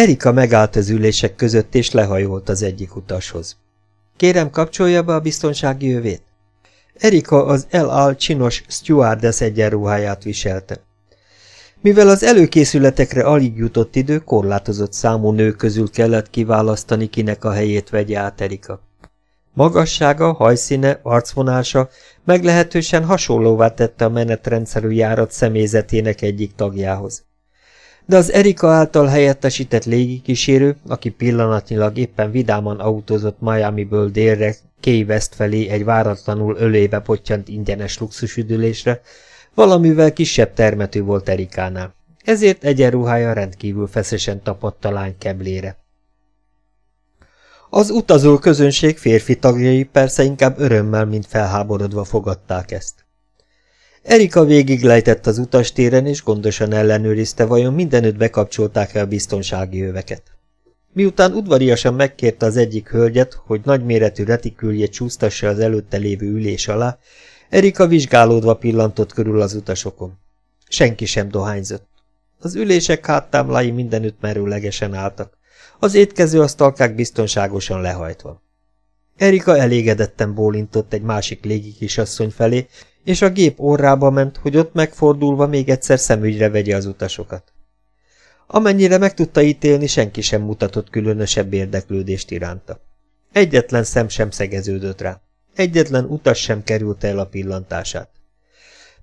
Erika megállt az ülések között, és lehajolt az egyik utashoz. Kérem, kapcsolja be a biztonsági jövét. Erika az El-Al csinos stewardess egyenruháját viselte. Mivel az előkészületekre alig jutott idő, korlátozott számú nő közül kellett kiválasztani, kinek a helyét vegye át Erika. Magassága, hajszíne, arcvonása meglehetősen hasonlóvá tette a menetrendszerű járat személyzetének egyik tagjához. De az Erika által helyettesített légikísérő, aki pillanatnyilag éppen vidáman autózott Miami-ből délre, Key West felé egy váratlanul ölébe pottyant ingyenes luxusüdülésre, valamivel kisebb termetű volt Erikánál. Ezért egyenruhája rendkívül feszesen tapadt a lány keblére. Az utazó közönség férfi tagjai persze inkább örömmel, mint felháborodva fogadták ezt. Erika végiglejtett az utastéren, és gondosan ellenőrizte, vajon mindenütt bekapcsolták-e a biztonsági öveket. Miután udvariasan megkérte az egyik hölgyet, hogy nagyméretű retiküljét csúsztassa az előtte lévő ülés alá, Erika vizsgálódva pillantott körül az utasokon. Senki sem dohányzott. Az ülések háttámlái mindenütt merőlegesen álltak, az étkező asztalkák biztonságosan lehajtva. Erika elégedetten bólintott egy másik légi kisasszony felé, és a gép orrába ment, hogy ott megfordulva még egyszer szemügyre vegye az utasokat. Amennyire meg tudta ítélni, senki sem mutatott különösebb érdeklődést iránta. Egyetlen szem sem szegeződött rá. Egyetlen utas sem került el a pillantását.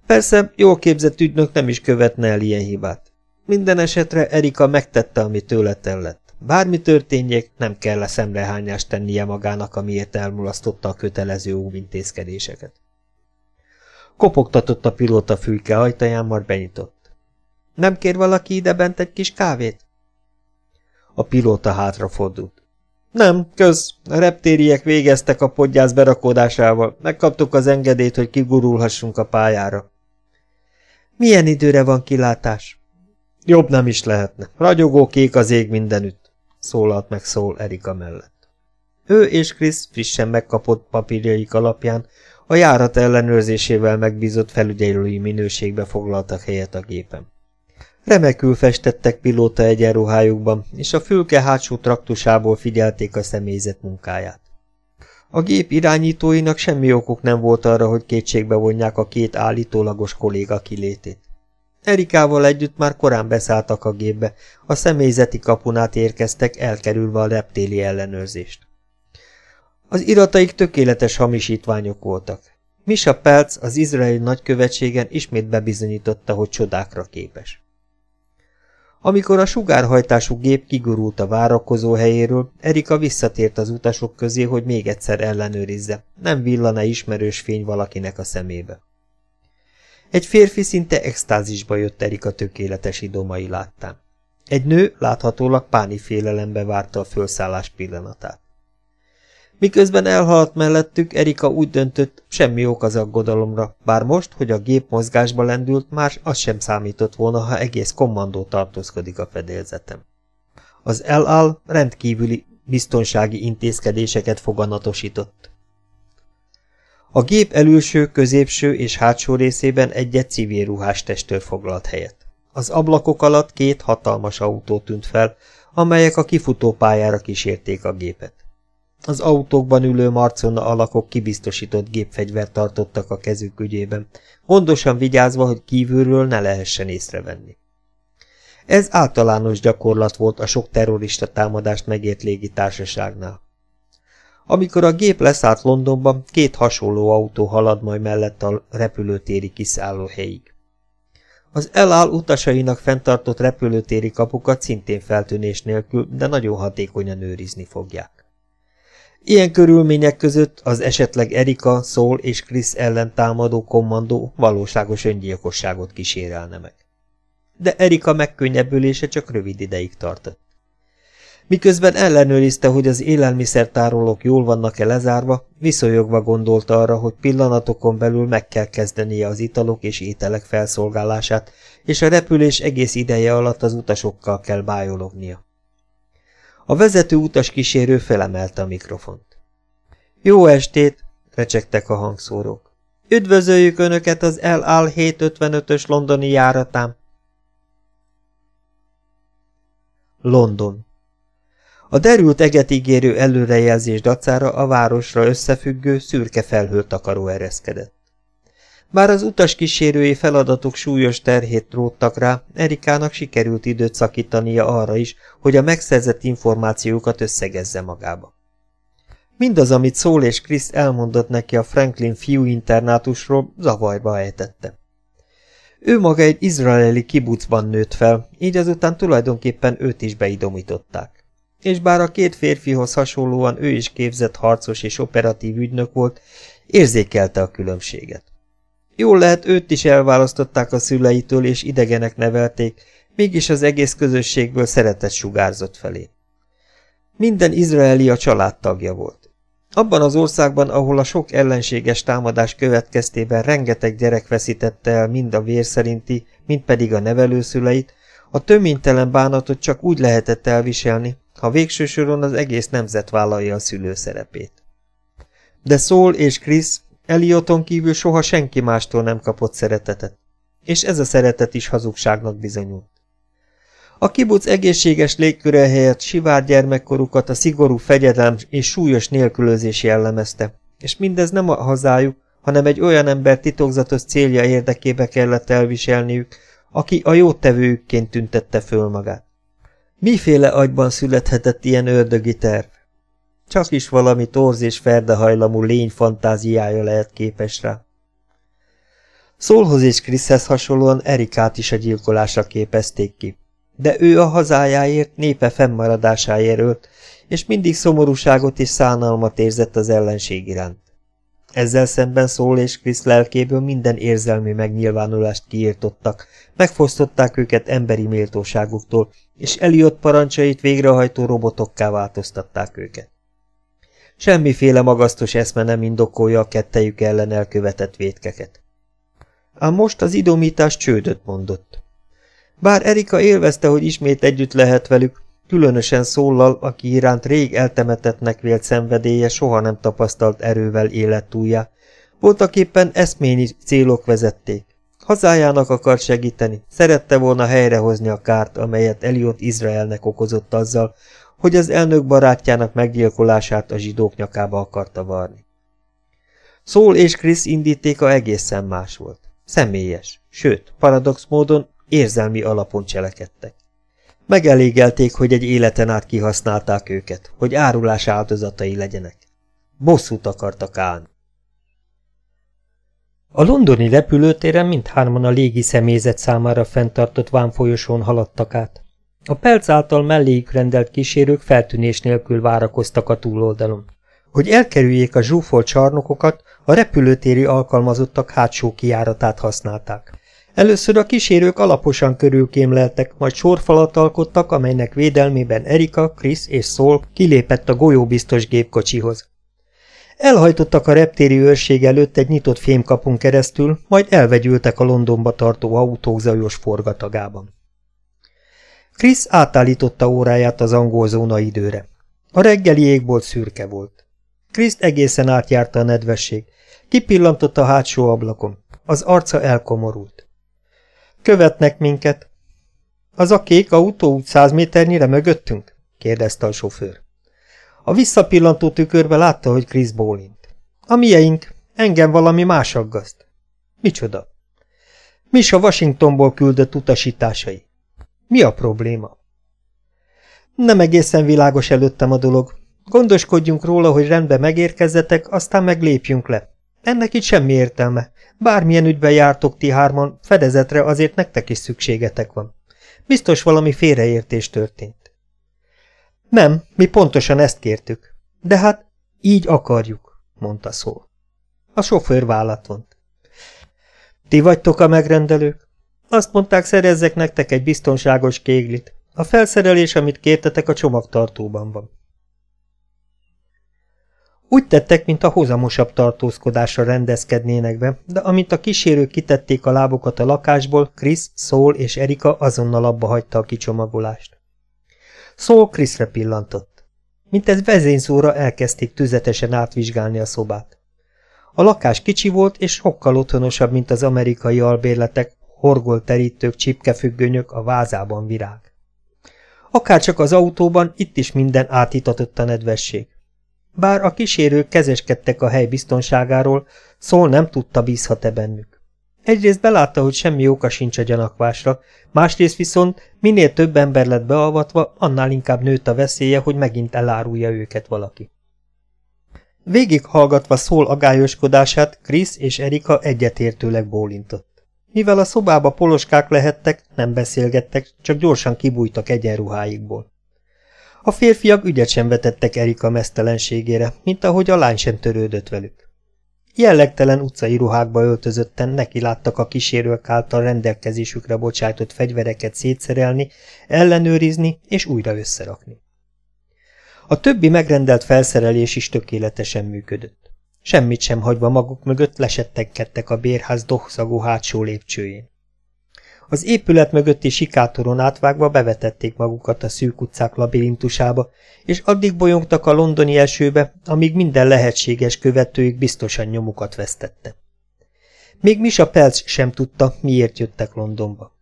Persze, jól képzett ügynök nem is követne el ilyen hibát. Minden esetre Erika megtette, ami tőle tellett. Bármi történjék, nem kell a szemrehányást tennie magának, amiért elmulasztotta a kötelező óvintézkedéseket. Kopogtatott a pilóta fülke ajtaján, majd benyitott. Nem kér valaki ide bent egy kis kávét? A pilóta hátrafordult. Nem, köz. A reptériek végeztek a podgyász berakódásával. Megkaptuk az engedélyt, hogy kigurulhassunk a pályára. Milyen időre van kilátás? Jobb nem is lehetne. Ragyogó kék az ég mindenütt, szólalt meg szól Erika mellett. Ő és Krisz frissen megkapott papírjaik alapján a járat ellenőrzésével megbízott felügyelői minőségbe foglaltak helyet a gépen. Remekül festettek pilóta egyenruhájukban, és a fülke hátsó traktusából figyelték a személyzet munkáját. A gép irányítóinak semmi okuk nem volt arra, hogy kétségbe vonják a két állítólagos kolléga kilétét. Erikával együtt már korán beszálltak a gépbe, a személyzeti kapunát érkeztek, elkerülve a reptéli ellenőrzést. Az irataik tökéletes hamisítványok voltak. Misa Pelc az izraeli nagykövetségen ismét bebizonyította, hogy csodákra képes. Amikor a sugárhajtású gép kigurult a várakozó helyéről, Erika visszatért az utasok közé, hogy még egyszer ellenőrizze, nem villana ismerős fény valakinek a szemébe. Egy férfi szinte extázisba jött Erika tökéletes idomai láttán. Egy nő láthatólag páni félelembe várta a fölszállás pillanatát. Miközben elhaladt mellettük, Erika úgy döntött, semmi ok az aggodalomra, bár most, hogy a gép mozgásba lendült, más az sem számított volna, ha egész kommandó tartózkodik a fedélzetem. Az El-Al rendkívüli biztonsági intézkedéseket foganatosított. A gép előső, középső és hátsó részében egy-egy civil ruhás testőr foglalt helyet. Az ablakok alatt két hatalmas autó tűnt fel, amelyek a kifutó pályára kísérték a gépet. Az autókban ülő marconna alakok kibiztosított gépfegyvert tartottak a kezük ügyében, gondosan vigyázva, hogy kívülről ne lehessen észrevenni. Ez általános gyakorlat volt a sok terrorista támadást megért légitársaságnál. Amikor a gép leszállt Londonban, két hasonló autó halad majd mellett a repülőtéri kiszállóhelyig. Az eláll utasainak fenntartott repülőtéri kapukat szintén feltűnés nélkül, de nagyon hatékonyan őrizni fogják. Ilyen körülmények között az esetleg Erika, Szól és Krisz ellen támadó kommandó valóságos öngyilkosságot kísérelne meg. De Erika megkönnyebbülése csak rövid ideig tartott. Miközben ellenőrizte, hogy az élelmiszertárolók jól vannak-e lezárva, viszonyogva gondolt arra, hogy pillanatokon belül meg kell kezdenie az italok és ételek felszolgálását, és a repülés egész ideje alatt az utasokkal kell bájolognia. A vezető utas kísérő felemelte a mikrofont. Jó estét, recsegtek a hangszórók. Üdvözöljük Önöket az El Al 755-ös londoni járatán. London A derült eget ígérő előrejelzés dacára a városra összefüggő, szürke felhő takaró ereszkedett. Bár az utas kísérői feladatok súlyos terhét róttak rá, Erikának sikerült időt szakítania arra is, hogy a megszerzett információkat összegezze magába. Mindaz, amit Szól és Krisz elmondott neki a Franklin fiú internátusról, zavarba ejtette. Ő maga egy izraeli kibucban nőtt fel, így azután tulajdonképpen őt is beidomították. És bár a két férfihoz hasonlóan ő is képzett harcos és operatív ügynök volt, érzékelte a különbséget. Jól lehet, őt is elválasztották a szüleitől, és idegenek nevelték, mégis az egész közösségből szeretet sugárzott felé. Minden izraeli a családtagja volt. Abban az országban, ahol a sok ellenséges támadás következtében rengeteg gyerek veszítette el mind a vér szerinti, mind pedig a nevelőszüleit, a töménytelen bánatot csak úgy lehetett elviselni, ha végső soron az egész nemzet vállalja a szülő szerepét. De Szól és Krisz Elioton kívül soha senki mástól nem kapott szeretetet, és ez a szeretet is hazugságnak bizonyult. A kibuc egészséges légköre helyett sivár gyermekkorukat a szigorú fegyelem és súlyos nélkülözés jellemezte, és mindez nem a hazájuk, hanem egy olyan ember titokzatos célja érdekébe kellett elviselniük, aki a jótevőükként tüntette föl magát. Miféle agyban születhetett ilyen ördögi terv? Csak is valami torz és ferdehajlamú lény fantáziája lehet képes rá. Szólhoz és Kriszhez hasonlóan Erikát is a gyilkolásra képezték ki, de ő a hazájáért, népe fennmaradásáért ölt, és mindig szomorúságot és szánalmat érzett az ellenség iránt. Ezzel szemben Szól és Krisz lelkéből minden érzelmi megnyilvánulást kiírtottak, megfosztották őket emberi méltóságuktól, és Eliott parancsait végrehajtó robotokká változtatták őket. Semmiféle magasztos eszme nem indokolja a kettejük ellen elkövetett vétkeket. Ám most az idomítás csődöt mondott. Bár Erika élvezte, hogy ismét együtt lehet velük, különösen szóllal, aki iránt rég eltemetetnek vélt szenvedélye soha nem tapasztalt erővel élet túljá, voltak éppen eszményi célok vezették. Hazájának akart segíteni, szerette volna helyrehozni a kárt, amelyet Eliot Izraelnek okozott azzal, hogy az elnök barátjának meggyilkolását a zsidók nyakába akarta varni. Szól és Krisz indítéka egészen más volt. Személyes, sőt, paradox módon érzelmi alapon cselekedtek. Megelégelték, hogy egy életen át kihasználták őket, hogy árulás áldozatai legyenek. Bosszút akartak állni. A londoni repülőtéren mindhárman a légi személyzet számára fenntartott vámfolyosón haladtak át. A perc által melléjük rendelt kísérők feltűnés nélkül várakoztak a túloldalon. Hogy elkerüljék a zsúfolt csarnokokat, a repülőtéri alkalmazottak hátsó kiáratát használták. Először a kísérők alaposan körülkémleltek, majd sorfalat alkottak, amelynek védelmében Erika, Chris és Szól kilépett a golyóbiztos gépkocsihoz. Elhajtottak a reptéri őrség előtt egy nyitott fémkapun keresztül, majd elvegyültek a Londonba tartó autók zajos forgatagában. Krisz átállította óráját az angol zóna időre. A reggeli égbolt szürke volt. Kriszt egészen átjárta a nedvesség. Kipillantott a hátsó ablakon. Az arca elkomorult. Követnek minket. Az a kék autó úgy száz méternyire mögöttünk? kérdezte a sofőr. A visszapillantó tükörbe látta, hogy Krisz bólint. A mieink, engem valami más aggaszt. Micsoda? Misa Washingtonból küldött utasításai. Mi a probléma? Nem egészen világos előttem a dolog. Gondoskodjunk róla, hogy rendbe megérkezzetek, aztán meglépjünk le. Ennek itt semmi értelme. Bármilyen ügyben jártok ti hárman, fedezetre azért nektek is szükségetek van. Biztos valami félreértés történt. Nem, mi pontosan ezt kértük. De hát így akarjuk, mondta szó. A sofőr vállat vont. Ti vagytok a megrendelők? Azt mondták, szerezzek nektek egy biztonságos kéglit. A felszerelés, amit kértetek, a csomagtartóban van. Úgy tettek, mint a hozamosabb tartózkodásra rendezkednének be, de amint a kísérők kitették a lábukat a lakásból, Chris, Saul és Erika azonnal abba hagyta a kicsomagolást. Saul Chrisre pillantott. Mint ez vezényszóra elkezdték tüzetesen átvizsgálni a szobát. A lakás kicsi volt és sokkal otthonosabb, mint az amerikai albérletek, horgolterítők, csipkefüggönyök, a vázában virág. Akárcsak az autóban, itt is minden átitatott a nedvesség. Bár a kísérők kezeskedtek a hely biztonságáról, Szól nem tudta bízhat-e bennük. Egyrészt belátta, hogy semmi oka sincs a gyanakvásra, másrészt viszont minél több ember lett beavatva, annál inkább nőtt a veszélye, hogy megint elárulja őket valaki. Végig hallgatva Szól agályoskodását, Krisz és Erika egyetértőleg bólintott. Mivel a szobába poloskák lehettek, nem beszélgettek, csak gyorsan kibújtak egyenruháikból. A férfiak ügyet sem vetettek Erika mesztelenségére, mint ahogy a lány sem törődött velük. Jellegtelen utcai ruhákba öltözötten neki láttak a kísérők által rendelkezésükre bocsájtott fegyvereket szétszerelni, ellenőrizni és újra összerakni. A többi megrendelt felszerelés is tökéletesen működött. Semmit sem hagyva maguk mögött lesettenkedtek a bérház dohszagú hátsó lépcsőjén. Az épület mögötti sikátoron átvágva bevetették magukat a szűk utcák labirintusába, és addig bolyongtak a londoni esőbe, amíg minden lehetséges követőjük biztosan nyomukat vesztette. Még Misa Pelc sem tudta, miért jöttek Londonba.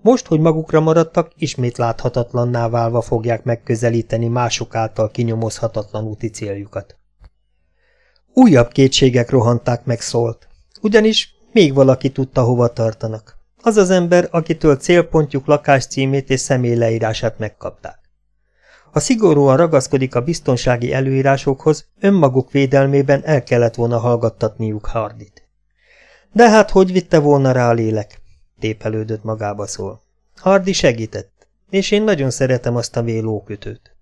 Most, hogy magukra maradtak, ismét láthatatlanná válva fogják megközelíteni mások által kinyomozhatatlan úti céljukat. Újabb kétségek rohanták meg szólt, ugyanis még valaki tudta, hova tartanak. Az az ember, akitől célpontjuk lakáscímét és személyleírását megkapták. Ha szigorúan ragaszkodik a biztonsági előírásokhoz, önmaguk védelmében el kellett volna hallgattatniuk Hardit. De hát hogy vitte volna rá a lélek? Tépelődött magába szól. Hardi segített, és én nagyon szeretem azt a vélókötőt.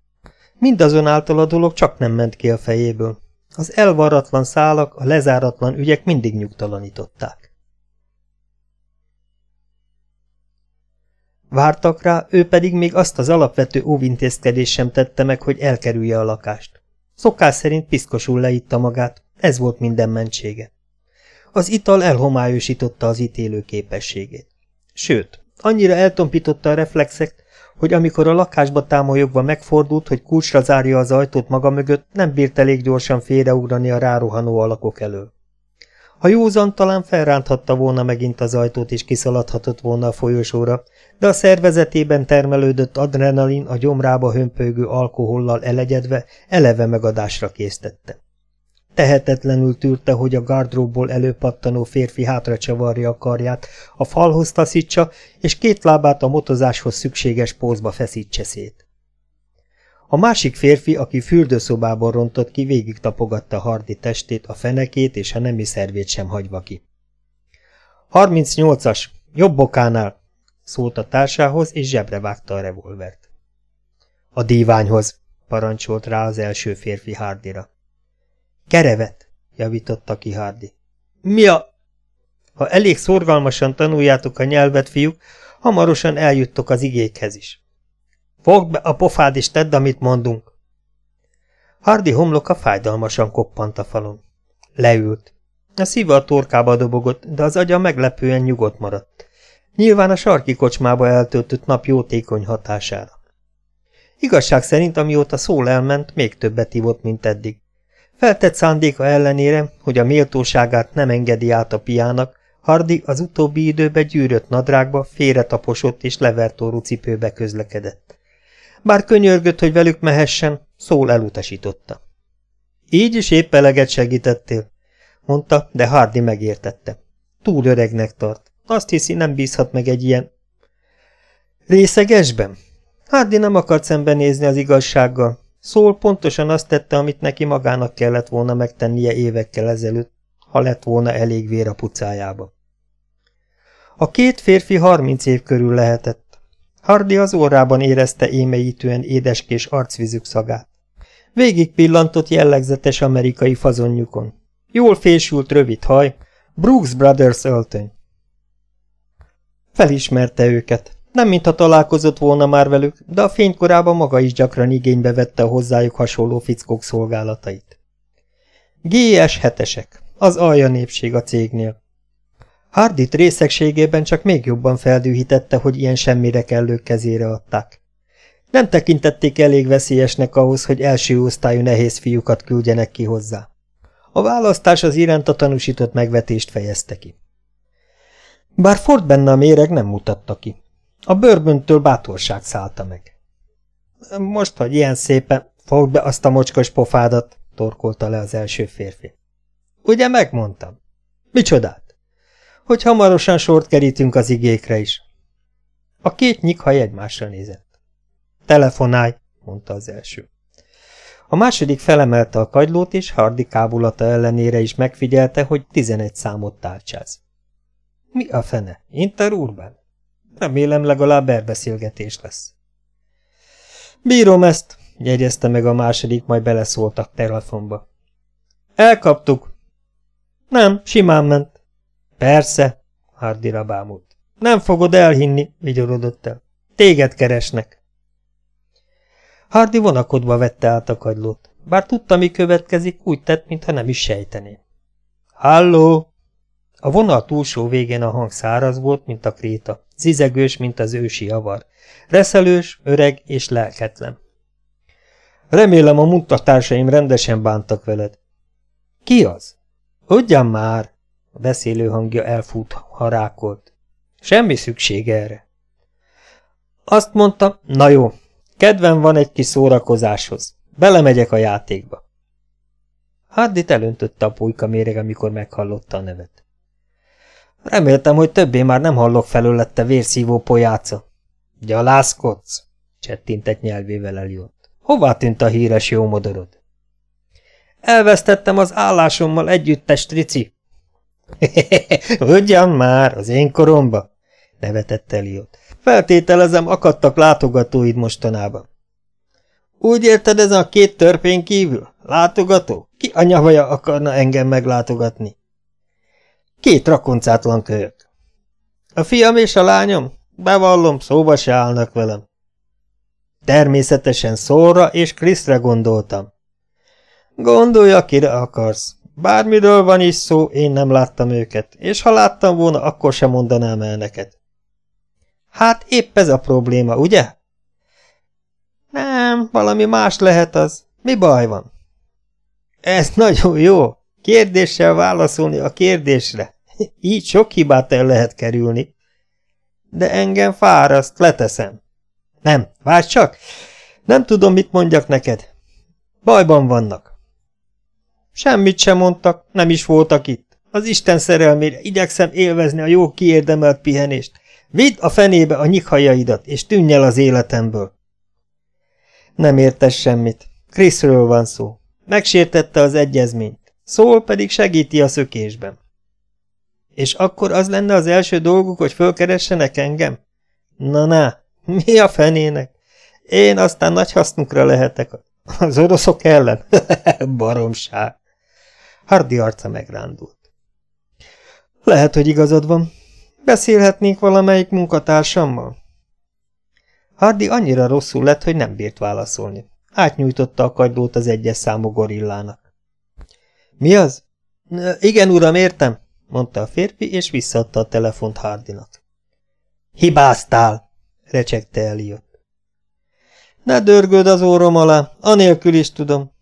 Mindazonáltal a dolog csak nem ment ki a fejéből. Az elvarratlan szálak, a lezáratlan ügyek mindig nyugtalanították. Vártak rá, ő pedig még azt az alapvető óvintézkedés sem tette meg, hogy elkerülje a lakást. Szokás szerint piszkosul leitta magát, ez volt minden mentsége. Az ital elhomályosította az ítélő képességét. Sőt, annyira eltompította a reflexek, hogy amikor a lakásba támolyogva megfordult, hogy kulcsra zárja az ajtót maga mögött, nem bírt elég gyorsan félreugrani a rárohanó alakok elől. Ha józan talán felránthatta volna megint az ajtót és kiszaladhatott volna a folyosóra, de a szervezetében termelődött adrenalin a gyomrába hömpölygő alkohollal elegyedve eleve megadásra késztette. Tehetetlenül tűrte, hogy a gardróbból előpattanó férfi hátra csavarja a karját, a falhoz taszítsa, és két lábát a motozáshoz szükséges pózba feszítse szét. A másik férfi, aki fürdőszobában rontott ki, végig tapogatta Hardi testét, a fenekét és a nemi szervét sem hagyva ki. 38-as, jobb okánál, szólt a társához, és zsebre vágta a revolvert. A díványhoz, parancsolt rá az első férfi Hardira. Kerevet, javította ki Hardi. Mi a... Ha elég szorgalmasan tanuljátok a nyelvet, fiúk, hamarosan eljuttok az igékhez is. Fogd be a pofád és tedd, amit mondunk. Hardi homloka fájdalmasan koppant a falon. Leült. A szíve a torkába dobogott, de az agya meglepően nyugodt maradt. Nyilván a sarki kocsmába eltöltött nap jótékony hatására. Igazság szerint, amióta szól elment, még többet ivott, mint eddig. Feltett szándéka ellenére, hogy a méltóságát nem engedi át a piának, Hardi az utóbbi időben gyűrött nadrágba, félretaposott és levertórú cipőbe közlekedett. Bár könyörgött, hogy velük mehessen, szól elutasította. Így is épp eleget segítettél, mondta, de Hardi megértette. Túl öregnek tart. Azt hiszi, nem bízhat meg egy ilyen... Részegesben? Hardi nem akart szembenézni az igazsággal. Szól pontosan azt tette, amit neki magának kellett volna megtennie évekkel ezelőtt, ha lett volna elég vér a pucájába. A két férfi harminc év körül lehetett. Hardy az órában érezte émeítően édeskés arcvizük szagát. Végig pillantott jellegzetes amerikai fazonjukon. Jól fésült rövid haj, Brooks Brothers öltöny. Felismerte őket. Nem mintha találkozott volna már velük, de a fénykorában maga is gyakran igénybe vette a hozzájuk hasonló fickók szolgálatait. GS hetesek, az alja népség a cégnél. Hardit részegségében csak még jobban feldűhítette, hogy ilyen semmire kellők kezére adták. Nem tekintették elég veszélyesnek ahhoz, hogy első osztályú nehéz fiúkat küldjenek ki hozzá. A választás az iránta tanúsított megvetést fejezte ki. Bár Ford benne a méreg nem mutatta ki. A bőrböntől bátorság szállta meg. Most, hogy ilyen szépen, fogd be azt a mocskos pofádat, torkolta le az első férfi. Ugye megmondtam? Micsodát? Hogy hamarosan sort kerítünk az igékre is. A két nyikhaj egymásra nézett. Telefonálj, mondta az első. A második felemelte a kagylót, és Hardi kábulata ellenére is megfigyelte, hogy tizenegy számot tálcsáz. Mi a fene? Interurban? Remélem legalább erbeszélgetés lesz. Bírom ezt, jegyezte meg a második, majd beleszóltak telefonba. Elkaptuk. Nem, simán ment. Persze, Hardi rabámult. Nem fogod elhinni, vigyorodott el. Téged keresnek. Hardi vonakodva vette át a kagylót. Bár tudta, mi következik, úgy tett, mintha nem is sejtené. Halló! A vonal túlsó végén a hang száraz volt, mint a kréta, zizegős, mint az ősi avar, reszelős, öreg és lelketlen. Remélem a munkatársaim rendesen bántak veled. Ki az? Ugyan már! A beszélő hangja elfut, harákolt. Semmi szükség erre. Azt mondta, na jó, kedvem van egy kis szórakozáshoz. Belemegyek a játékba. Hardit elöntötte a pulyka méreg, amikor meghallotta a nevet. Reméltem, hogy többé már nem hallok felőlette vérszívó pojáca. Gyalászkodsz? csettintett nyelvével eljött. Hová tűnt a híres jó modorod? Elvesztettem az állásommal együttes, Trici. Ugyan már, az én koromba, nevetett Eliot. Feltételezem, akadtak látogatóid mostanában. Úgy érted ez a két törpén kívül? Látogató? Ki a nyavaja akarna engem meglátogatni? Két rakoncátlan kölyök. A fiam és a lányom? Bevallom, szóba se állnak velem. Természetesen szóra és Krisztre gondoltam. Gondolj, akire akarsz. Bármiről van is szó, én nem láttam őket, és ha láttam volna, akkor sem mondanám el neked. Hát épp ez a probléma, ugye? Nem, valami más lehet az. Mi baj van? Ez nagyon jó. Kérdéssel válaszolni a kérdésre. Így sok hibát el lehet kerülni. De engem fáraszt, leteszem. Nem, várj csak! Nem tudom, mit mondjak neked. Bajban vannak. Semmit sem mondtak, nem is voltak itt. Az Isten szerelmére igyekszem élvezni a jó kiérdemelt pihenést. Vidd a fenébe a nyikhajaidat, és tűnj el az életemből. Nem értes semmit. Kriszről van szó. Megsértette az egyezményt. Szól pedig segíti a szökésben. És akkor az lenne az első dolguk, hogy fölkeressenek engem? Na-na, mi a fenének? Én aztán nagy hasznukra lehetek az oroszok ellen. Baromság. Hardi arca megrándult. Lehet, hogy igazad van. Beszélhetnénk valamelyik munkatársammal? Hardi annyira rosszul lett, hogy nem bírt válaszolni. Átnyújtotta a kagylót az egyes számú gorillának. Mi az? Igen, uram, értem, mondta a férfi, és visszaadta a telefont Hardinak. Hibáztál, recsegte Eliott. Ne dörgöd az órom alá, anélkül is tudom.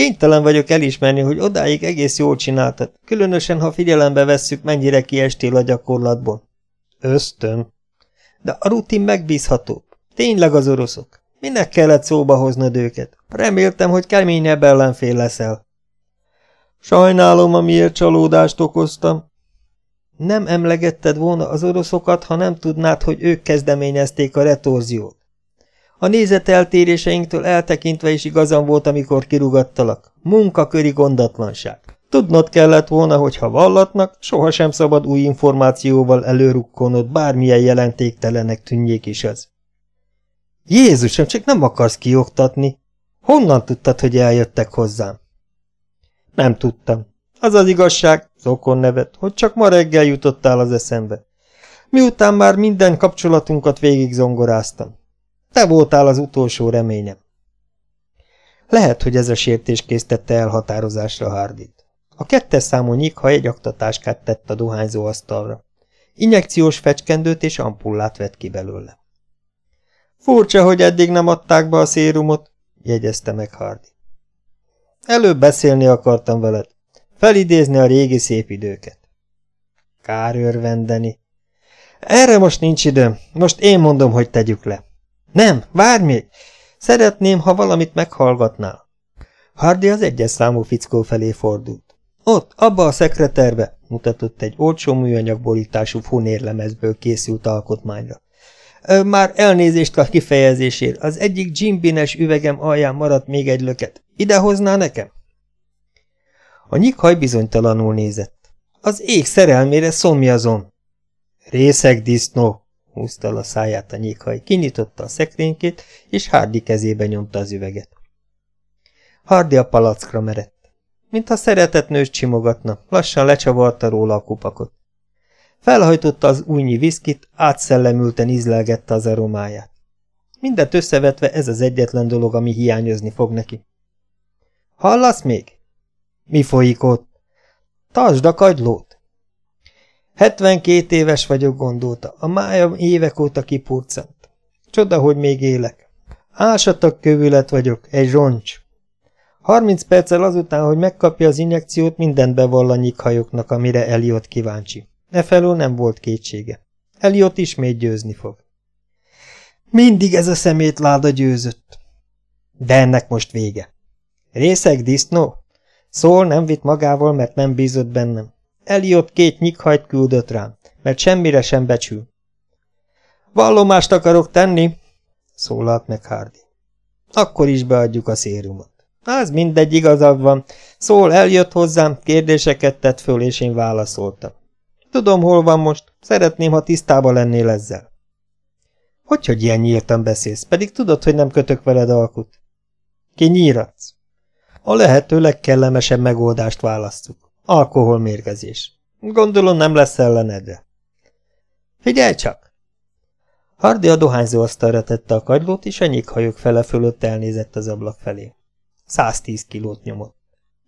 Kénytelen vagyok elismerni, hogy odáig egész jól csináltad, különösen, ha figyelembe vesszük, mennyire kiestél a gyakorlatból. Ösztön. De a rutin megbízhatóbb. Tényleg az oroszok. Minek kellett szóba hoznod őket? Reméltem, hogy keményebb ellenfél leszel. Sajnálom, amiért csalódást okoztam. Nem emlegetted volna az oroszokat, ha nem tudnád, hogy ők kezdeményezték a retorziót. A nézeteltéréseinktől eltekintve is igazam volt, amikor kirugattalak. Munkaköri gondatlanság. Tudnod kellett volna, hogy ha vallatnak, sohasem szabad új információval előrukkolnod, bármilyen jelentéktelenek tűnjék is az. Jézusom, csak nem akarsz kioktatni. Honnan tudtad, hogy eljöttek hozzám? Nem tudtam. Az az igazság, Zokon nevet, hogy csak ma reggel jutottál az eszembe. Miután már minden kapcsolatunkat végig zongoráztam. Te voltál az utolsó reményem. Lehet, hogy ez a sértés késztette elhatározásra Hardit. A kettes számú nyikha egy aktatáskát tett a dohányzó asztalra. Injekciós fecskendőt és ampullát vett ki belőle. Furcsa, hogy eddig nem adták be a szérumot, jegyezte meg Hardy. Előbb beszélni akartam veled. Felidézni a régi szép időket. Kár örvendeni. Erre most nincs időm. Most én mondom, hogy tegyük le. Nem, várj még! Szeretném, ha valamit meghallgatnál. Hardy az egyes számú fickó felé fordult. Ott, abba a szekreterbe, mutatott egy olcsó műanyag borítású funérlemezből készült alkotmányra. Már elnézést a kifejezésért, az egyik Jimbines üvegem alján maradt még egy löket. Idehozná nekem? A nyikhaj bizonytalanul nézett. Az ég szerelmére szomjazom. Részeg disznó, húzta a száját a nyikhaj, kinyitotta a szekrénykét, és Hardy kezébe nyomta az üveget. Hardy a palackra merett. Mintha szeretett nős csimogatna, lassan lecsavarta róla a kupakot. Felhajtotta az újnyi viszkit, átszellemülten ízlelgette az aromáját. Mindent összevetve ez az egyetlen dolog, ami hiányozni fog neki. Hallasz még? Mi folyik ott? Tartsd a kagylót! Hetvenkét éves vagyok, gondolta. A májam évek óta kipurcant. Csoda, hogy még élek. Ásatak kövület vagyok, egy roncs. Harminc perccel azután, hogy megkapja az injekciót, mindent bevall a nyikhajoknak, amire Eliott kíváncsi. Efelől nem volt kétsége. Eliott ismét győzni fog. Mindig ez a szemét láda győzött. De ennek most vége. Részeg disznó? Szól nem vitt magával, mert nem bízott bennem. Eliott két nyikhajt küldött rám, mert semmire sem becsül. Vallomást akarok tenni, szólalt meg Hardy. Akkor is beadjuk a szérumot. Az mindegy, igazad van. Szól, eljött hozzám, kérdéseket tett föl, és én válaszoltam. Tudom, hol van most, szeretném, ha tisztában lennél ezzel. Hogy, hogy ilyen nyíltan beszélsz, pedig tudod, hogy nem kötök veled alkut? Ki nyíratsz? A lehető legkellemesebb megoldást választjuk. Alkoholmérgezés. Gondolom nem lesz ellenedre. Figyelj csak! Hardi a dohányzó asztalra tette a kagylót, és a nyikhajok fele fölött elnézett az ablak felé. 110 kilót nyomott.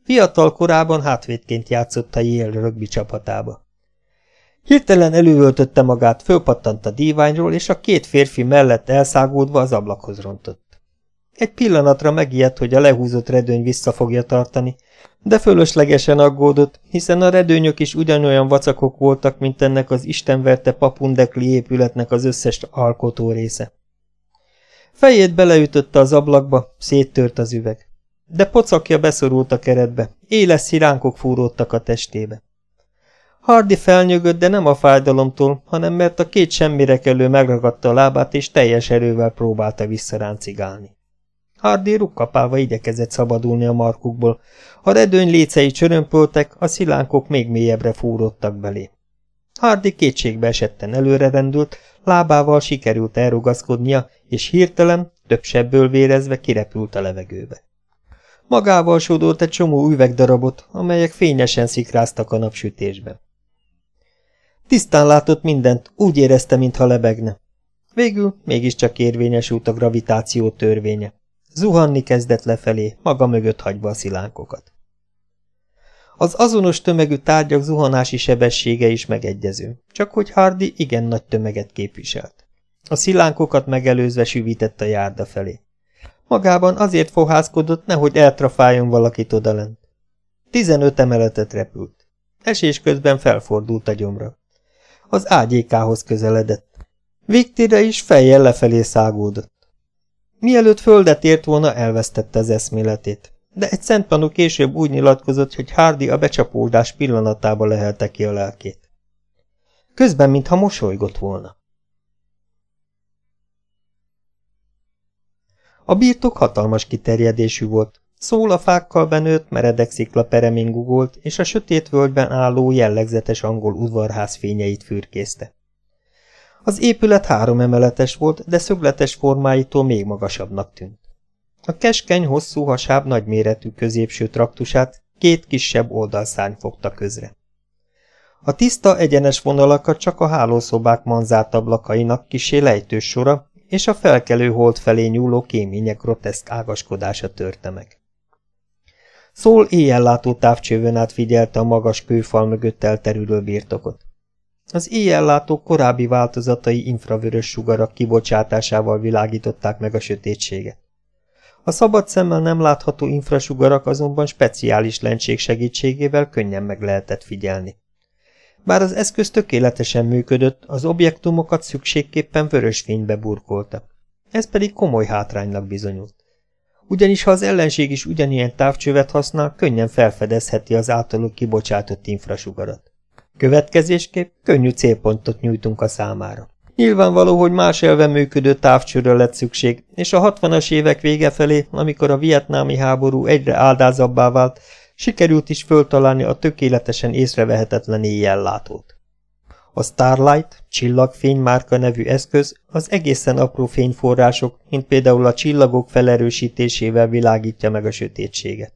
Fiatal korában hátvédként játszott a Yale rögbi csapatába. Hirtelen előöltötte magát, fölpattant a díványról, és a két férfi mellett elszágódva az ablakhoz rontott. Egy pillanatra megijedt, hogy a lehúzott redőny vissza fogja tartani, de fölöslegesen aggódott, hiszen a redőnyök is ugyanolyan vacakok voltak, mint ennek az istenverte papundekli épületnek az összes alkotó része. Fejét beleütötte az ablakba, széttört az üveg de pocakja beszorult a keretbe, éles sziránkok fúródtak a testébe. Hardy felnyögött, de nem a fájdalomtól, hanem mert a két semmire kelő megragadta a lábát, és teljes erővel próbálta visszaráncigálni. Hardy rukkapálva igyekezett szabadulni a markukból, a redőny lécei csörömpöltek, a szilánkok még mélyebbre fúródtak belé. Hardy kétségbe esetten előre rendült, lábával sikerült elrugaszkodnia, és hirtelen, több sebből vérezve kirepült a levegőbe. Magával sódolt egy csomó üvegdarabot, amelyek fényesen szikráztak a napsütésben. Tisztán látott mindent, úgy érezte, mintha lebegne. Végül mégiscsak érvényesült a gravitáció törvénye. Zuhanni kezdett lefelé, maga mögött hagyva a szilánkokat. Az azonos tömegű tárgyak zuhanási sebessége is megegyező, csak hogy Hardy igen nagy tömeget képviselt. A szilánkokat megelőzve süvített a járda felé. Magában azért fohászkodott, nehogy eltrafáljon valakit odalent. Tizenöt emeletet repült. Esés közben felfordult a gyomra. Az ágyékához közeledett. Viktire is fejjel lefelé szágódott. Mielőtt földet ért volna, elvesztette az eszméletét, de egy szenttanú később úgy nyilatkozott, hogy Hardy a becsapódás pillanatába lehelte ki a lelkét. Közben, mintha mosolygott volna. A birtok hatalmas kiterjedésű volt. Szól a fákkal benőtt, meredek szikla peremén gugolt, és a sötét völgyben álló jellegzetes angol udvarház fényeit fürkészte. Az épület három emeletes volt, de szögletes formáitól még magasabbnak tűnt. A keskeny, hosszú hasáb nagyméretű középső traktusát két kisebb oldalszárny fogta közre. A tiszta, egyenes vonalakat csak a hálószobák manzárt ablakainak kisé lejtős sora, és a felkelő hold felé nyúló kémények groteszk ágaskodása törte meg. Szól éjjellátó távcsővön át figyelte a magas kőfal mögött elterülő birtokot. Az éjjellátó korábbi változatai infravörös sugarak kibocsátásával világították meg a sötétséget. A szabad szemmel nem látható infrasugarak azonban speciális lencség segítségével könnyen meg lehetett figyelni. Bár az eszköz tökéletesen működött, az objektumokat szükségképpen vörös fénybe burkolta. Ez pedig komoly hátránynak bizonyult. Ugyanis ha az ellenség is ugyanilyen távcsövet használ, könnyen felfedezheti az általuk kibocsátott infrasugarat. Következésképp könnyű célpontot nyújtunk a számára. Nyilvánvaló, hogy más elven működő távcsőről lett szükség, és a 60-as évek vége felé, amikor a vietnámi háború egyre áldázabbá vált, sikerült is föltalálni a tökéletesen észrevehetetlen éjjellátót. A Starlight, csillagfény márka nevű eszköz az egészen apró fényforrások, mint például a csillagok felerősítésével világítja meg a sötétséget.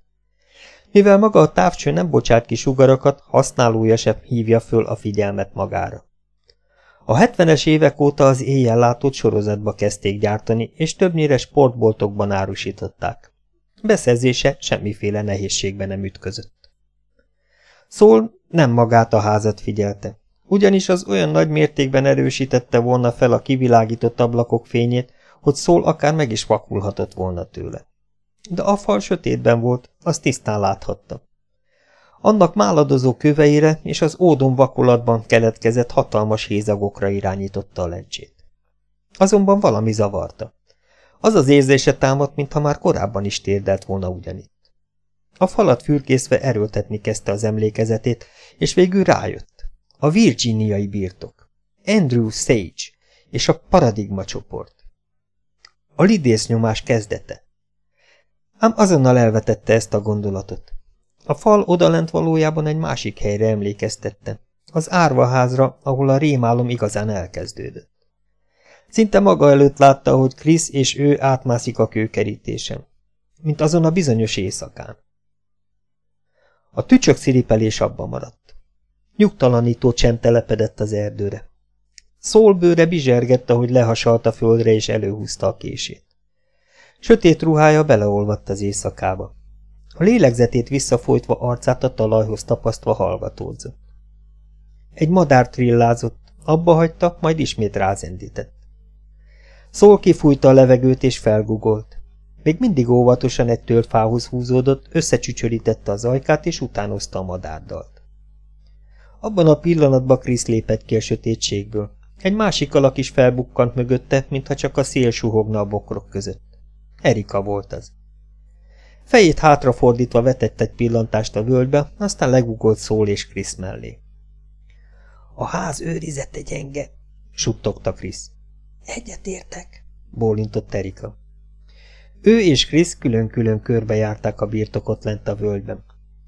Mivel maga a távcső nem bocsát ki sugarakat, használója sem hívja föl a figyelmet magára. A 70-es évek óta az éjjellátót sorozatba kezdték gyártani, és többnyire sportboltokban árusították. Beszerzése semmiféle nehézségbe nem ütközött. Szól nem magát a házat figyelte, ugyanis az olyan nagy mértékben erősítette volna fel a kivilágított ablakok fényét, hogy Szól akár meg is vakulhatott volna tőle. De a fal sötétben volt, azt tisztán láthatta. Annak máladozó köveire és az ódon vakolatban keletkezett hatalmas hézagokra irányította a lencsét. Azonban valami zavarta. Az az érzése támadt, mintha már korábban is térdelt volna ugyanitt. A falat fürkészve erőltetni kezdte az emlékezetét, és végül rájött. A virginiai birtok. Andrew Sage és a paradigma csoport. A lidész nyomás kezdete. Ám azonnal elvetette ezt a gondolatot. A fal odalent valójában egy másik helyre emlékeztette, az árvaházra, ahol a rémálom igazán elkezdődött. Szinte maga előtt látta, hogy Krisz és ő átmászik a kőkerítésen, mint azon a bizonyos éjszakán. A tücsök sziripelés abba maradt. Nyugtalanító csend telepedett az erdőre. Szólbőre bizsergett, ahogy lehasalt a földre és előhúzta a kését. Sötét ruhája beleolvadt az éjszakába. A lélegzetét visszafolytva arcát a talajhoz tapasztva hallgatódzott. Egy madár trillázott, abba hagyta, majd ismét rázendített. Szól kifújta a levegőt és felgugolt. Még mindig óvatosan egy töltfához húzódott, összecsücsörítette az ajkát és utánozta a madárdalt. Abban a pillanatban Krisz lépett ki a sötétségből. Egy másik alak is felbukkant mögötte, mintha csak a szél suhogna a bokrok között. Erika volt az. Fejét hátrafordítva vetett egy pillantást a völgybe, aztán legugolt szól és Krisz mellé. A ház őrizete gyenge, suttogta Krisz. Egyetértek, bólintott Erika. Ő és Krisz külön-külön körbe járták a birtokot lent a völgyben.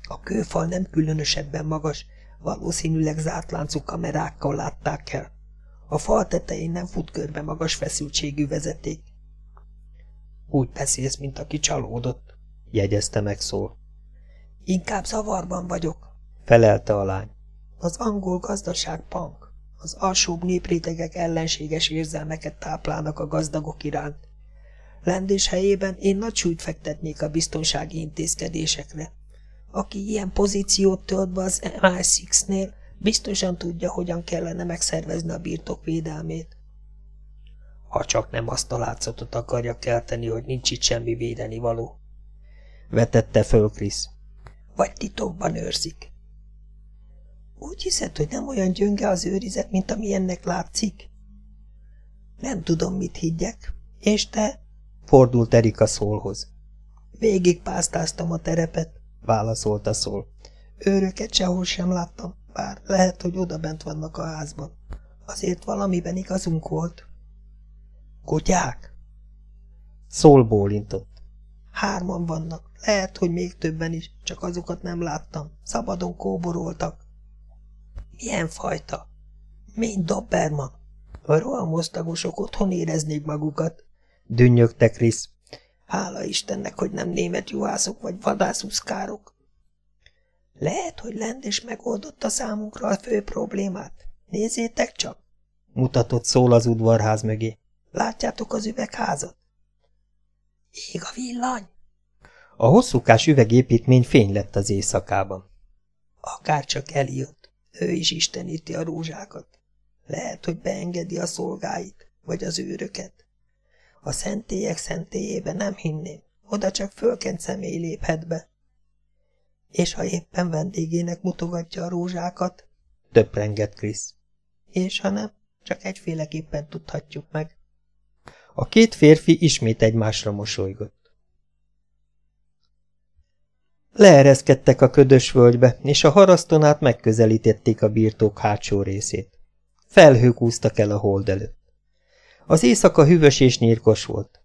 A kőfal nem különösebben magas, valószínűleg zártláncú kamerákkal látták el. A fal tetején nem fut körbe magas feszültségű vezeték. Úgy beszélsz, mint aki csalódott, jegyezte meg szól. Inkább zavarban vagyok, felelte a lány. Az angol gazdaság pank. Az alsóbb néprétegek ellenséges érzelmeket táplálnak a gazdagok iránt. Lendés helyében én nagy súlyt fektetnék a biztonsági intézkedésekre. Aki ilyen pozíciót tölt be az MI6-nél, biztosan tudja, hogyan kellene megszervezni a birtok védelmét. Ha csak nem azt a látszatot akarja kelteni, hogy nincs itt semmi védeni való. Vetette föl Krisz. Vagy titokban őrzik. Úgy hiszed, hogy nem olyan gyönge az őrizet, mint ami ennek látszik? Nem tudom, mit higgyek. És te? Fordult Erika szólhoz. Végig pásztáztam a terepet, válaszolta szól. Őröket sehol sem láttam, bár lehet, hogy odabent vannak a házban. Azért valamiben igazunk volt. Kutyák? Szól bólintott. Hárman vannak, lehet, hogy még többen is, csak azokat nem láttam. Szabadon kóboroltak. Milyen fajta? Mind Doberman. A rohamosztagosok otthon éreznék magukat. Dünnyögte Krisz. Hála Istennek, hogy nem német juhászok vagy vadászuszkárok. Lehet, hogy Lendes megoldotta számunkra a fő problémát. Nézzétek csak! Mutatott szól az udvarház mögé. Látjátok az üvegházat? Ég a villany! A hosszúkás üvegépítmény fény lett az éjszakában. Akárcsak eljött. Ő is isteníti a rózsákat. Lehet, hogy beengedi a szolgáit, vagy az őröket. A szentélyek szentélyébe nem hinném, oda csak fölkent személy léphet be. És ha éppen vendégének mutogatja a rózsákat, töprengett Krisz. És ha nem, csak egyféleképpen tudhatjuk meg. A két férfi ismét egymásra mosolygott. Leereszkedtek a ködös völgybe, és a haraszton át megközelítették a birtók hátsó részét. Felhők úztak el a hold előtt. Az éjszaka hűvös és nyírkos volt.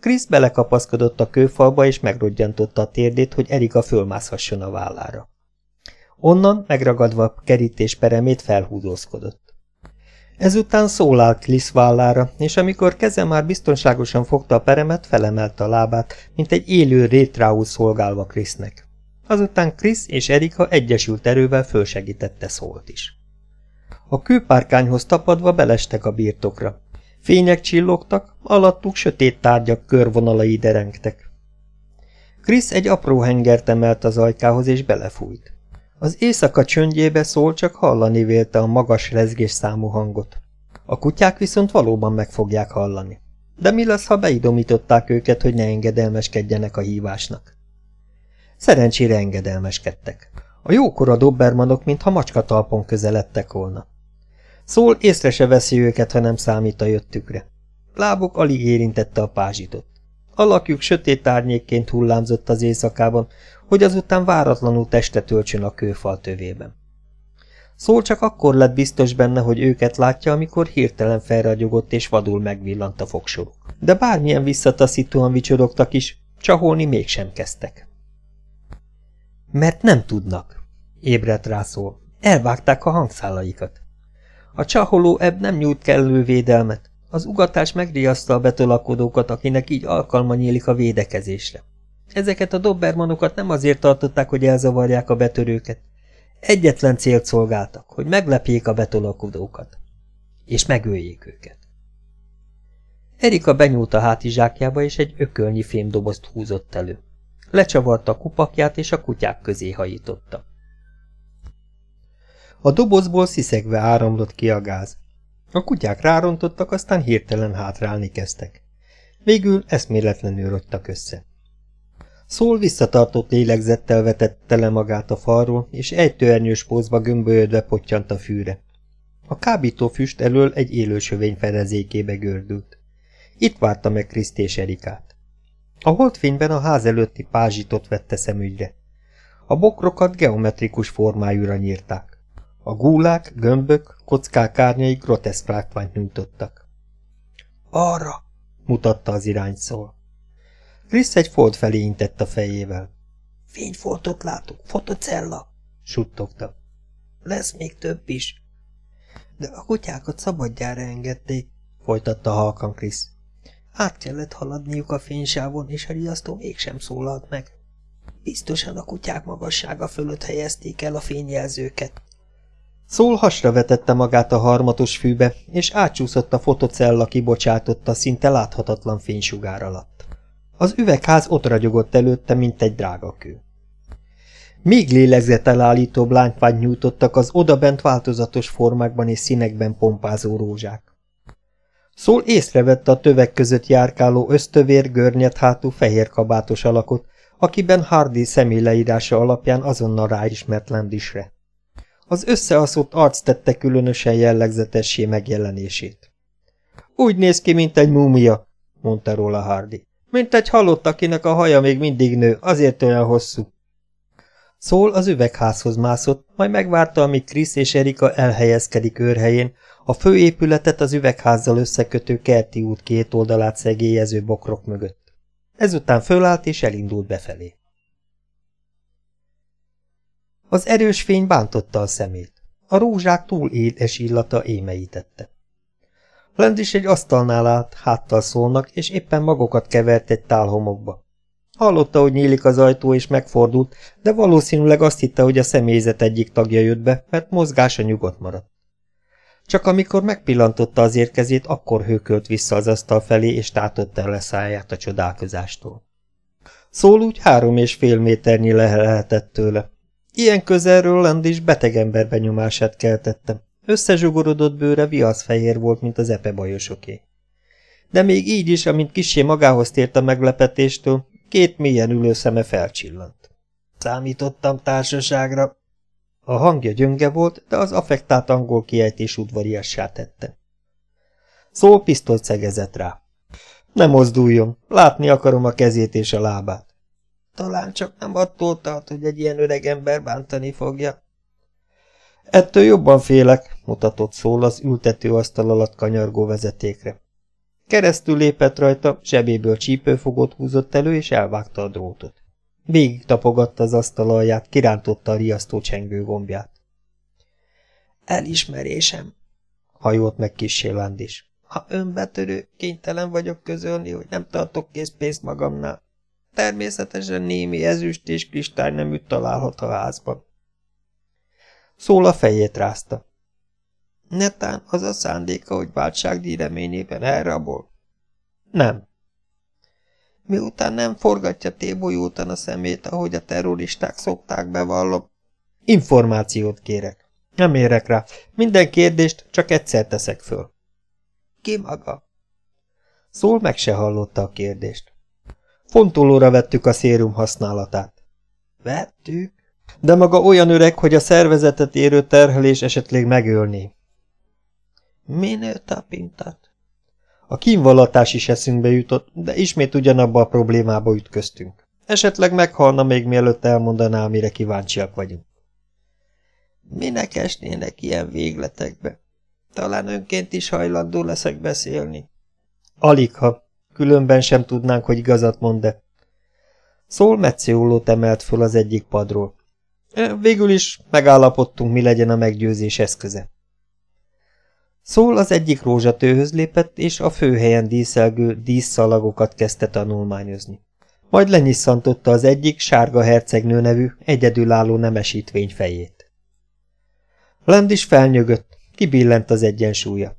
Krisz belekapaszkodott a kőfalba, és megrodjantotta a térdét, hogy Erika fölmászhasson a vállára. Onnan, megragadva a kerítés peremét, felhúzózkodott. Ezután szólált Klisz vállára, és amikor keze már biztonságosan fogta a peremet, felemelte a lábát, mint egy élő rétrául szolgálva Krisznek. Azután Krisz és Erika egyesült erővel fölsegítette szólt is. A kőpárkányhoz tapadva belestek a birtokra. Fények csillogtak, alattuk sötét tárgyak körvonalai derengtek. Krisz egy apró hengert emelt az ajkához, és belefújt. Az éjszaka csöndjébe szól, csak hallani vélte a magas rezgés számú hangot. A kutyák viszont valóban meg fogják hallani. De mi lesz, ha beidomították őket, hogy ne engedelmeskedjenek a hívásnak? Szerencsére engedelmeskedtek. A jókora dobbermanok, mintha macskatalpon közeledtek volna. Szól észre se veszi őket, ha nem számít a jöttükre. Lábuk alig érintette a pázsitot. Alakjuk sötét árnyékként hullámzott az éjszakában, hogy azután váratlanul teste töltsön a kőfal tövében. Szól csak akkor lett biztos benne, hogy őket látja, amikor hirtelen felragyogott és vadul megvillant a fogsoruk. De bármilyen visszataszítóan vicsorogtak is, csaholni mégsem kezdtek. Mert nem tudnak, ébredt rá szól. Elvágták a hangszálaikat. A csaholó ebb nem nyújt kellő védelmet. Az ugatás megriaszta a betolakodókat, akinek így alkalma nyílik a védekezésre. Ezeket a dobbermanokat nem azért tartották, hogy elzavarják a betörőket. Egyetlen célt szolgáltak, hogy meglepjék a betolakodókat. És megöljék őket. Erika benyúlt a hátizsákjába, és egy ökölnyi fémdobozt húzott elő. Lecsavarta a kupakját, és a kutyák közé hajította. A dobozból sziszegve áramlott ki a gáz. A kutyák rárontottak, aztán hirtelen hátrálni kezdtek. Végül eszméletlenül rottak össze. Szól visszatartott lélegzettel vetette le magát a falról, és egy törnyős pózba gömbölyödve pottyant a fűre. A kábító füst elől egy élősövény fedezékébe gördült. Itt várta meg Kriszt és Erikát. A holdfényben a ház előtti pázsitot vette szemügyre. A bokrokat geometrikus formájúra nyírták. A gúlák, gömbök, kockák árnyai groteszk látványt nyújtottak. Arra! mutatta az irányszól. Krisz egy folt felé intett a fejével. Fényfoltot látok, fotocella, suttogta. Lesz még több is. De a kutyákat szabadjára engedték, folytatta halkan Krisz. Át kellett haladniuk a fénysávon, és a riasztó mégsem szólalt meg. Biztosan a kutyák magassága fölött helyezték el a fényjelzőket. Szól hasra vetette magát a harmatos fűbe, és átsúszott a fotocella kibocsátotta szinte láthatatlan fénysugár alatt. Az üvegház ott ragyogott előtte, mint egy drágakő. Még lélegzetelállítóbb lángfányt nyújtottak az odabent változatos formákban és színekben pompázó rózsák. Szól észrevette a tövek között járkáló ösztövér, görnyet hátú fehér kabátos alakot, akiben Hardy személyleírása alapján azonnal ráismert Landisre. Az összeaszott arc tette különösen jellegzetessé megjelenését. Úgy néz ki, mint egy múmia, mondta róla Hardy. Mint egy halott, akinek a haja még mindig nő, azért olyan hosszú. Szól az üvegházhoz mászott, majd megvárta, amíg Krisz és Erika elhelyezkedik őrhelyén, a főépületet az üvegházzal összekötő kerti út két oldalát szegélyező bokrok mögött. Ezután fölállt és elindult befelé. Az erős fény bántotta a szemét. A rózsák túl édes illata émeítette. Lent is egy asztalnál állt, háttal szólnak, és éppen magokat kevert egy tálhomokba. Hallotta, hogy nyílik az ajtó, és megfordult, de valószínűleg azt hitte, hogy a személyzet egyik tagja jött be, mert mozgása nyugodt maradt. Csak amikor megpillantotta az érkezét, akkor hőkölt vissza az asztal felé, és tátott el száját a csodálkozástól. Szól úgy három és fél méternyi lehetett tőle. Ilyen közelről Landis beteg ember benyomását keltettem. Összezsugorodott bőre viaszfehér volt, mint az epe bajosoké. De még így is, amint kisé magához tért a meglepetéstől, két mélyen ülő szeme felcsillant. Számítottam társaságra. A hangja gyönge volt, de az affektált angol kiejtés udvariassá tette. Szól pisztolyt szegezett rá. Ne mozduljon, látni akarom a kezét és a lábát. Talán csak nem attól tart, hogy egy ilyen öreg ember bántani fogja. Ettől jobban félek, mutatott szól az ültetőasztal alatt kanyargó vezetékre. Keresztül lépett rajta, zsebéből csípőfogót húzott elő, és elvágta a drótot. Végig tapogatta az asztal alját, kirántotta a riasztó csengő gombját. Elismerésem, hajolt meg kis is. Ha önbetörő, kénytelen vagyok közölni, hogy nem tartok készpénzt magamnál. Természetesen némi ezüst és kristály nem üt találhat a házban. Szól a fejét rázta. Netán az a szándéka, hogy váltságdíj reményében elrabol? Nem. Miután nem forgatja tébolyultan a szemét, ahogy a terroristák szokták bevallom. Információt kérek. Nem érek rá. Minden kérdést csak egyszer teszek föl. Ki maga? Szól meg se hallotta a kérdést. Fontolóra vettük a szérum használatát. Vettük? De maga olyan öreg, hogy a szervezetet érő terhelés esetleg megölné. Minő tapintat? A kínvallatás is eszünkbe jutott, de ismét ugyanabba a problémába ütköztünk. Esetleg meghalna még mielőtt elmondaná, mire kíváncsiak vagyunk. Minek esnének ilyen végletekbe? Talán önként is hajlandó leszek beszélni. Alig, ha. Különben sem tudnánk, hogy igazat mond de Szól metszőólót emelt föl az egyik padról. Végül is megállapodtunk, mi legyen a meggyőzés eszköze. Szól az egyik rózsatőhöz lépett, és a főhelyen díszelgő díszszalagokat kezdte tanulmányozni. Majd lenyisszantotta az egyik sárga hercegnő nevű, egyedülálló nemesítvény fejét. Lend is felnyögött, kibillent az egyensúlya.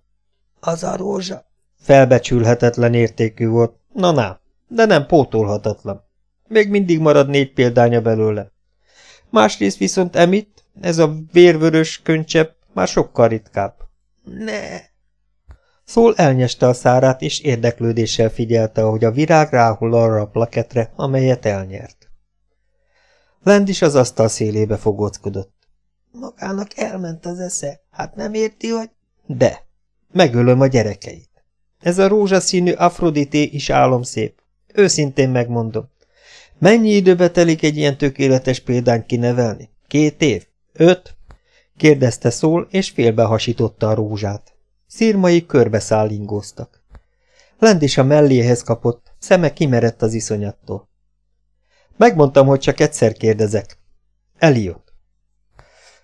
Az a rózsa? Felbecsülhetetlen értékű volt, na ná, de nem pótolhatatlan. Még mindig marad négy példánya belőle. Másrészt viszont Emit, ez a vérvörös könycsepp már sokkal ritkább. Ne! Szól elnyeste a szárát, és érdeklődéssel figyelte, ahogy a virág ráhull arra a plaketre, amelyet elnyert. Lend is az asztal szélébe fogóckodott. Magának elment az esze, hát nem érti, hogy... De, megölöm a gyerekeit. Ez a rózsaszínű Afrodité is álomszép. Őszintén megmondom. Mennyi időbe telik egy ilyen tökéletes példányt kinevelni? Két év? Öt? Kérdezte szól, és félbehasította a rózsát. Szírmai körbeszállingóztak. Lend is a melléhez kapott, szeme kimerett az iszonyattól. Megmondtam, hogy csak egyszer kérdezek. Eliott.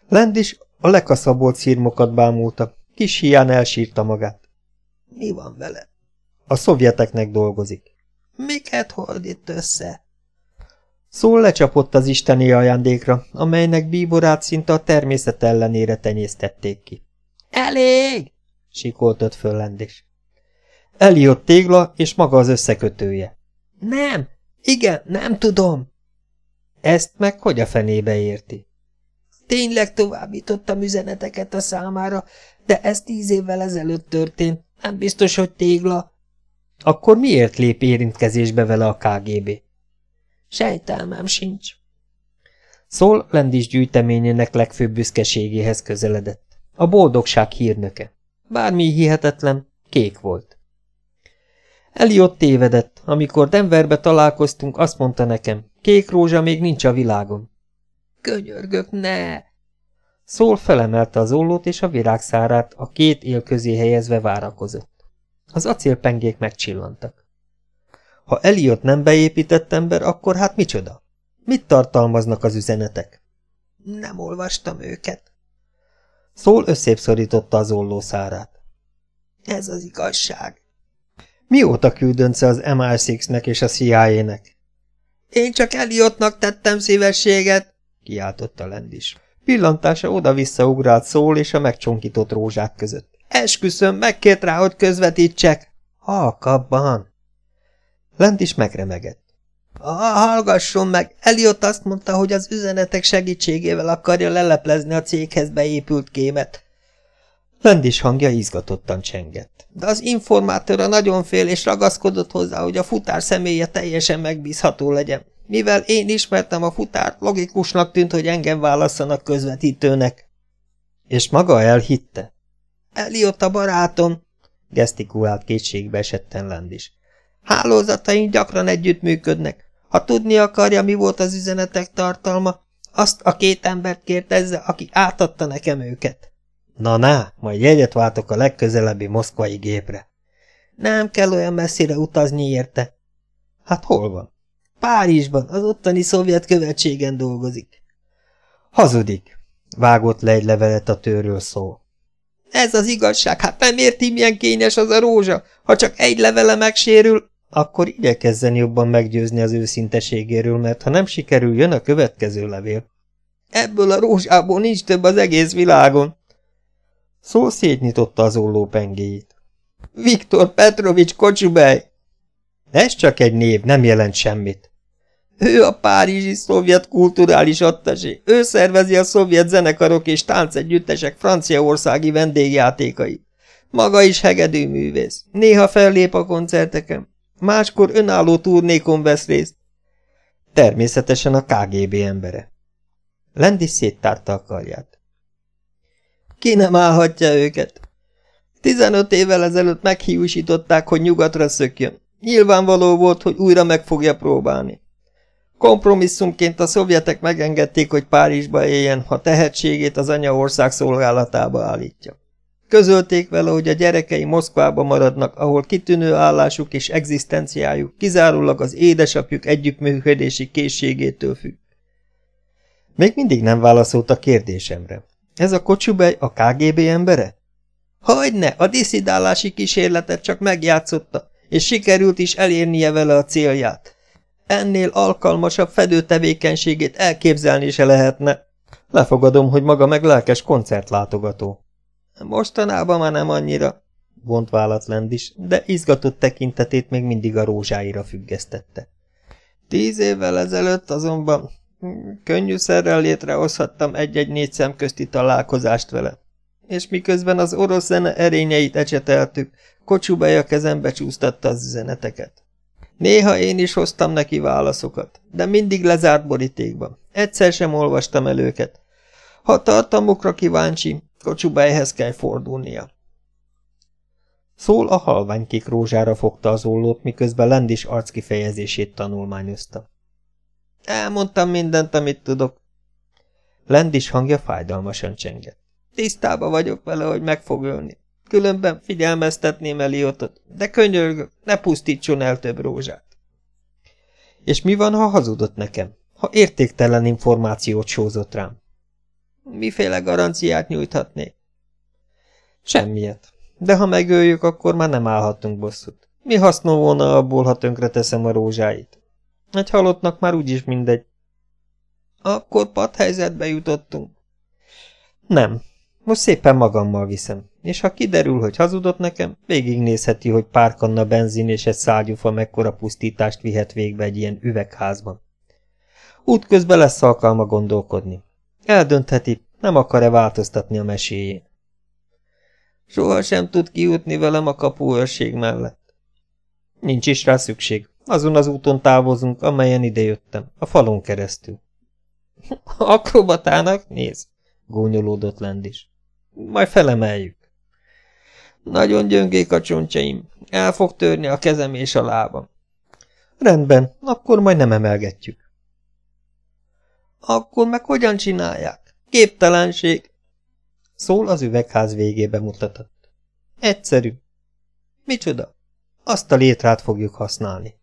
Lend is a lekaszabolt szírmokat bámulta, kis hián elsírta magát. Mi van vele? A szovjeteknek dolgozik. Miket hold itt össze? Szól lecsapott az isteni ajándékra, amelynek bíborát szinte a természet ellenére tenyésztették ki. Elég! sikoltott föl Lendis. Eliott tégla, és maga az összekötője. Nem, igen, nem tudom. Ezt meg hogy a fenébe érti? Tényleg továbbítottam üzeneteket a számára, de ez tíz évvel ezelőtt történt. Nem biztos, hogy tégla. Akkor miért lép érintkezésbe vele a KGB? Sejtelmem sincs. Szól Lendis gyűjteményének legfőbb büszkeségéhez közeledett. A boldogság hírnöke. Bármi hihetetlen, kék volt. Eliott tévedett, amikor Denverbe találkoztunk, azt mondta nekem, kék rózsa még nincs a világon. Könyörgök, ne! Szól felemelte az ollót és a virágszárát, a két él közé helyezve várakozott. Az acélpengék megcsillantak. Ha Eliott nem beépített ember, akkor hát micsoda? Mit tartalmaznak az üzenetek? Nem olvastam őket. Szól összépszorította az ollószárát. Ez az igazság. Mióta küldönce az MI6-nek és a CIA-nek? Én csak Eliottnak tettem szívességet, kiáltotta Lendis. Pillantása oda-vissza ugrált szól és a megcsonkított rózsák között. Esküszöm, megkért rá, hogy közvetítsek. Halkabban. Lent is megremegett. Hallgasson meg! Eliott azt mondta, hogy az üzenetek segítségével akarja leleplezni a céghez beépült kémet. Lendis hangja izgatottan csengett. De az informátora nagyon fél, és ragaszkodott hozzá, hogy a futár személye teljesen megbízható legyen. Mivel én ismertem a futárt, logikusnak tűnt, hogy engem válasszanak közvetítőnek. És maga elhitte? Eliott a barátom, gesztikulált kétségbe esetten Lendis. Hálózataink gyakran együttműködnek. Ha tudni akarja, mi volt az üzenetek tartalma, azt a két embert kérdezze, aki átadta nekem őket. Na, na, majd jegyet váltok a legközelebbi moszkvai gépre. Nem kell olyan messzire utazni érte. Hát hol van? Párizsban, az ottani szovjet követségen dolgozik. Hazudik. Vágott le egy levelet a tőről szó. Ez az igazság, hát nem érti, milyen kényes az a rózsa. Ha csak egy levele megsérül, akkor igyekezzen jobban meggyőzni az őszinteségéről, mert ha nem sikerül, jön a következő levél. Ebből a rózsából nincs több az egész világon. Szó szétnyitotta az olló pengéjét. Viktor Petrovics Kocsubej! Ez csak egy név, nem jelent semmit. Ő a párizsi szovjet kulturális attasé. Ő szervezi a szovjet zenekarok és táncegyüttesek franciaországi vendégjátékai. Maga is hegedű művész. Néha fellép a koncerteken. Máskor önálló turnékon vesz részt. Természetesen a KGB embere. Lendi széttárta a karját. Ki nem állhatja őket? Tizenöt évvel ezelőtt meghiúsították, hogy nyugatra szökjön. Nyilvánvaló volt, hogy újra meg fogja próbálni. Kompromisszumként a szovjetek megengedték, hogy Párizsba éljen, ha tehetségét az anyaország szolgálatába állítja. Közölték vele, hogy a gyerekei Moszkvába maradnak, ahol kitűnő állásuk és egzisztenciájuk kizárólag az édesapjuk együttműködési készségétől függ. Még mindig nem válaszolt a kérdésemre. Ez a kocsubej a KGB embere? Hogyne, a diszidálási kísérletet csak megjátszotta, és sikerült is elérnie vele a célját. Ennél alkalmasabb fedőtevékenységét elképzelni se lehetne. Lefogadom, hogy maga meg lelkes koncertlátogató. Mostanában már nem annyira, vont vállat Lendis, de izgatott tekintetét még mindig a rózsáira függesztette. Tíz évvel ezelőtt azonban könnyűszerrel létrehozhattam egy-egy négy szem közti találkozást vele. És miközben az orosz zene erényeit ecseteltük, kocsubej a kezembe csúsztatta az üzeneteket. Néha én is hoztam neki válaszokat, de mindig lezárt borítékban. Egyszer sem olvastam el őket. Ha tartalmukra kíváncsi, kocsubejhez kell fordulnia. Szól a halványkik rózsára fogta az ollót, miközben Lendis arckifejezését tanulmányozta. Elmondtam mindent, amit tudok. Lendis hangja fájdalmasan csengett. Tisztába vagyok vele, hogy meg fog ölni. Különben figyelmeztetném Eliotot, de könyörgök, ne pusztítson el több rózsát. És mi van, ha hazudott nekem? Ha értéktelen információt sózott rám? Miféle garanciát nyújthatnék? Semmiet. De ha megöljük, akkor már nem állhatunk bosszút. Mi hasznom volna abból, ha tönkreteszem a rózsáit? Egy halottnak már úgyis mindegy. Akkor padhelyzetbe jutottunk. Nem. Most szépen magammal viszem, és ha kiderül, hogy hazudott nekem, végignézheti, hogy pár kanna benzin és egy szálgyufa mekkora pusztítást vihet végbe egy ilyen üvegházban. Útközben lesz alkalma gondolkodni. Eldöntheti, nem akar-e változtatni a meséjén. Soha sem tud kijutni velem a kapuőrség mellett. Nincs is rá szükség. Azon az úton távozunk, amelyen idejöttem, a falon keresztül. Akrobatának néz, gúnyolódott Lendis. Majd felemeljük. Nagyon gyöngék a csontjaim. El fog törni a kezem és a lábam. Rendben, akkor majd nem emelgetjük. Akkor meg hogyan csinálják? Képtelenség. Szól az üvegház végébe mutatott. Egyszerű. Micsoda? Azt a létrát fogjuk használni.